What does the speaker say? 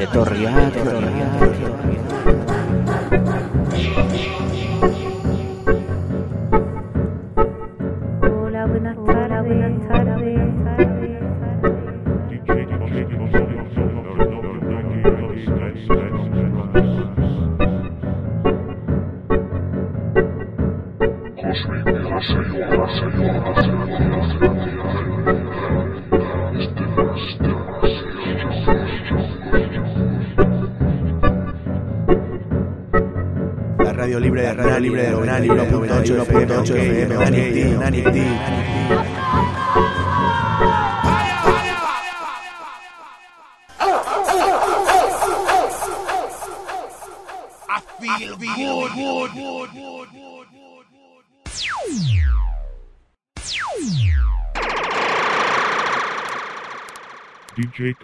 Etorriak, Hola, buenas tardes, buenas tardes. Señor, Señor, Señor, Señor, Señor. Radio libre de radio libre de radio libre de 8 FM, Nani Nani. DJ